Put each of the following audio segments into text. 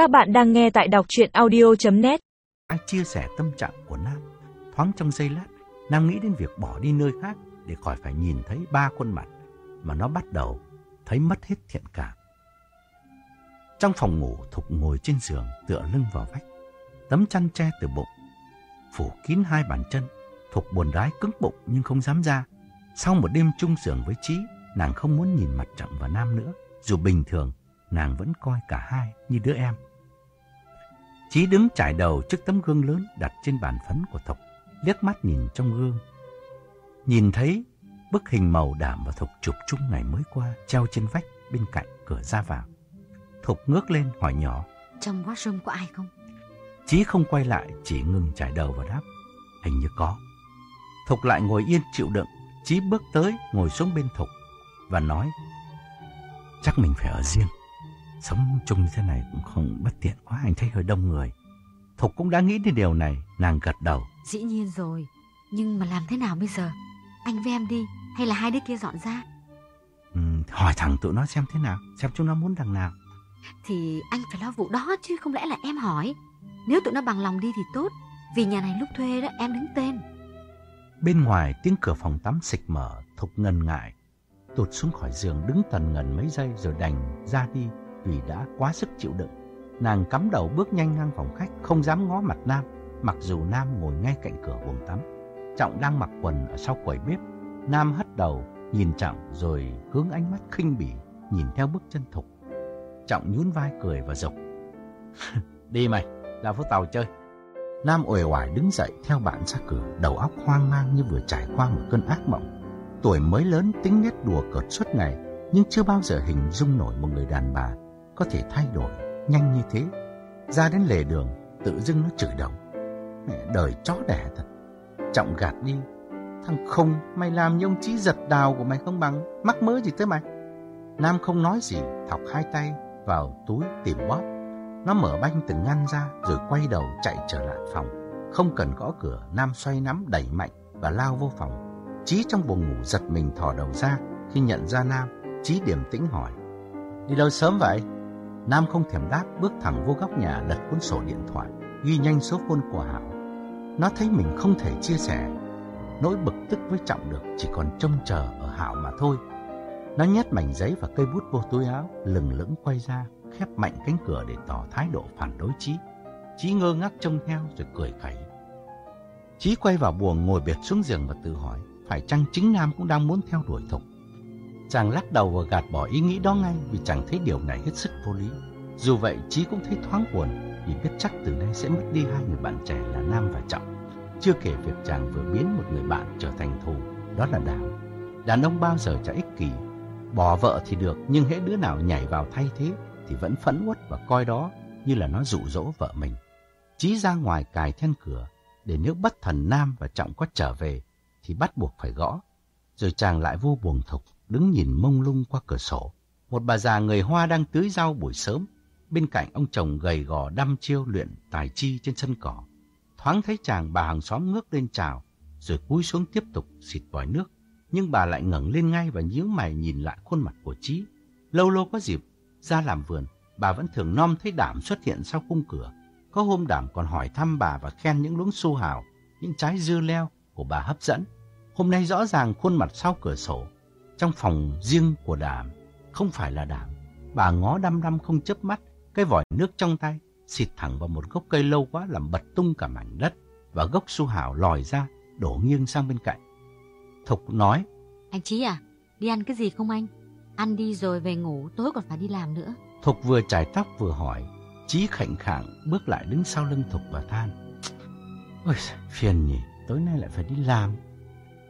Các bạn đang nghe tại đọc chuyện audio.net Ai chia sẻ tâm trạng của Nam? Thoáng trong giây lát, Nam nghĩ đến việc bỏ đi nơi khác Để khỏi phải nhìn thấy ba khuôn mặt Mà nó bắt đầu thấy mất hết thiện cảm. Trong phòng ngủ Thục ngồi trên giường Tựa lưng vào vách, Tấm chăn che từ bụng, Phủ kín hai bàn chân. Thục buồn đái cứng bụng nhưng không dám ra. Sau một đêm chung giường với Trí Nàng không muốn nhìn mặt Trọng và Nam nữa. Dù bình thường, nàng vẫn coi cả hai như đứa em. Chí đứng trải đầu trước tấm gương lớn đặt trên bàn phấn của Thục, liếc mắt nhìn trong gương. Nhìn thấy bức hình màu đảm và Thục chụp chung ngày mới qua treo trên vách bên cạnh cửa ra vào. Thục ngước lên hỏi nhỏ. Trong washroom có ai không? Chí không quay lại, chỉ ngừng trải đầu và đáp. Hình như có. Thục lại ngồi yên chịu đựng. Chí bước tới, ngồi xuống bên Thục và nói. Chắc mình phải ở riêng. Sống chung như thế này cũng không bất tiện quá, anh thấy hơi đông người. Thục cũng đã nghĩ đến điều này, nàng gật đầu. Dĩ nhiên rồi, nhưng mà làm thế nào bây giờ? Anh với em đi, hay là hai đứa kia dọn ra? Ừ, hỏi thẳng tụi nó xem thế nào, xem chúng nó muốn đằng nào. Thì anh phải lo vụ đó chứ không lẽ là em hỏi. Nếu tụi nó bằng lòng đi thì tốt, vì nhà này lúc thuê đó em đứng tên. Bên ngoài tiếng cửa phòng tắm xịch mở, Thục ngần ngại. Tụt xuống khỏi giường đứng tần ngần mấy giây rồi đành ra đi vì đã quá sức chịu đựng. Nàng cắm đầu bước nhanh ngang phòng khách, không dám ngó mặt Nam, mặc dù Nam ngồi ngay cạnh cửa buồng tắm. Trọng đang mặc quần ở sau quầy bếp. Nam hất đầu, nhìn Trọng rồi hướng ánh mắt khinh bỉ, nhìn theo bước chân thục. Trọng nhún vai cười và dục Đi mày, ra phố tàu chơi. Nam uể oải đứng dậy theo bạn ra cửa, đầu óc hoang mang như vừa trải qua một cơn ác mộng. Tuổi mới lớn tính nét đùa cợt suốt ngày, nhưng chưa bao giờ hình dung nổi một người đàn bà có thể thay đổi nhanh như thế. Ra đến lề đường, tự dưng nó chửi đồng. Mẹ đời chó đẻ thật. Trọng gạt đi. Thằng không, mày làm như ông chí giật đào của mày không bằng. Mắc mớ gì tới mày? Nam không nói gì, thọc hai tay vào túi tìm bóp. Nó mở banh từng ngăn ra rồi quay đầu chạy trở lại phòng. Không cần gõ cửa, Nam xoay nắm đẩy mạnh và lao vô phòng. Chí trong buồng ngủ giật mình thò đầu ra khi nhận ra Nam Chí điểm tĩnh hỏi. Đi đâu sớm vậy? Nam không thèm đáp, bước thẳng vô góc nhà lật cuốn sổ điện thoại, ghi nhanh số phone của Hảo. Nó thấy mình không thể chia sẻ. Nỗi bực tức với Trọng được chỉ còn trông chờ ở Hảo mà thôi. Nó nhét mảnh giấy và cây bút vô túi áo, lừng lững quay ra, khép mạnh cánh cửa để tỏ thái độ phản đối Chí. Chí ngơ ngác trông theo rồi cười khẩy. Chí quay vào buồng ngồi biệt xuống giường và tự hỏi, phải chăng chính Nam cũng đang muốn theo đuổi Thục? Chàng lắc đầu và gạt bỏ ý nghĩ đó ngay vì chàng thấy điều này hết sức vô lý. Dù vậy, Chí cũng thấy thoáng buồn vì biết chắc từ nay sẽ mất đi hai người bạn trẻ là Nam và Trọng. Chưa kể việc chàng vừa biến một người bạn trở thành thù, đó là Đào. Đàn ông bao giờ chả ích kỷ, bỏ vợ thì được nhưng hễ đứa nào nhảy vào thay thế thì vẫn phẫn uất và coi đó như là nó dụ dỗ vợ mình. Chí ra ngoài cài then cửa để nếu bất thần Nam và Trọng có trở về thì bắt buộc phải gõ. Rồi chàng lại vô buồn thục đứng nhìn mông lung qua cửa sổ. Một bà già người Hoa đang tưới rau buổi sớm, bên cạnh ông chồng gầy gò đăm chiêu luyện tài chi trên sân cỏ. Thoáng thấy chàng bà hàng xóm ngước lên chào, rồi cúi xuống tiếp tục xịt vòi nước. Nhưng bà lại ngẩng lên ngay và nhíu mày nhìn lại khuôn mặt của Trí. Lâu lâu có dịp, ra làm vườn, bà vẫn thường nom thấy đảm xuất hiện sau khung cửa. Có hôm đảm còn hỏi thăm bà và khen những luống su hào, những trái dưa leo của bà hấp dẫn. Hôm nay rõ ràng khuôn mặt sau cửa sổ trong phòng riêng của Đảm, không phải là Đảm. Bà ngó đăm đăm không chớp mắt, cái vòi nước trong tay, xịt thẳng vào một gốc cây lâu quá làm bật tung cả mảnh đất, và gốc su hào lòi ra, đổ nghiêng sang bên cạnh. Thục nói, Anh Chí à, đi ăn cái gì không anh? Ăn đi rồi về ngủ, tối còn phải đi làm nữa. Thục vừa chải tóc vừa hỏi, Chí khảnh khạng bước lại đứng sau lưng Thục và than. Ôi, phiền nhỉ, tối nay lại phải đi làm.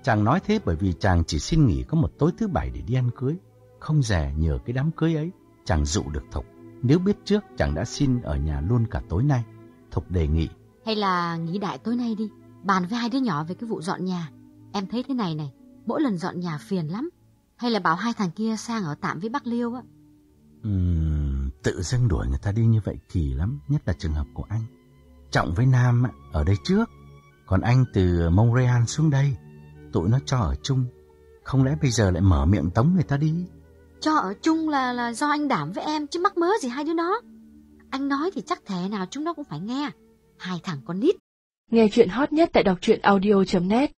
Chàng nói thế bởi vì chàng chỉ xin nghỉ có một tối thứ bảy để đi ăn cưới. Không rẻ nhờ cái đám cưới ấy, chàng dụ được Thục. Nếu biết trước, chàng đã xin ở nhà luôn cả tối nay. Thục đề nghị. Hay là nghỉ đại tối nay đi, bàn với hai đứa nhỏ về cái vụ dọn nhà. Em thấy thế này này, mỗi lần dọn nhà phiền lắm. Hay là bảo hai thằng kia sang ở tạm với bác Liêu á. Uhm, tự dưng đuổi người ta đi như vậy kỳ lắm, nhất là trường hợp của anh. Trọng với Nam ở đây trước, còn anh từ Montreal xuống đây tụi nó cho ở chung. Không lẽ bây giờ lại mở miệng tống người ta đi? Cho ở chung là là do anh đảm với em chứ mắc mớ gì hai đứa nó. Anh nói thì chắc thế nào chúng nó cũng phải nghe. Hai thằng con nít. Nghe chuyện hot nhất tại đọc truyện audio.net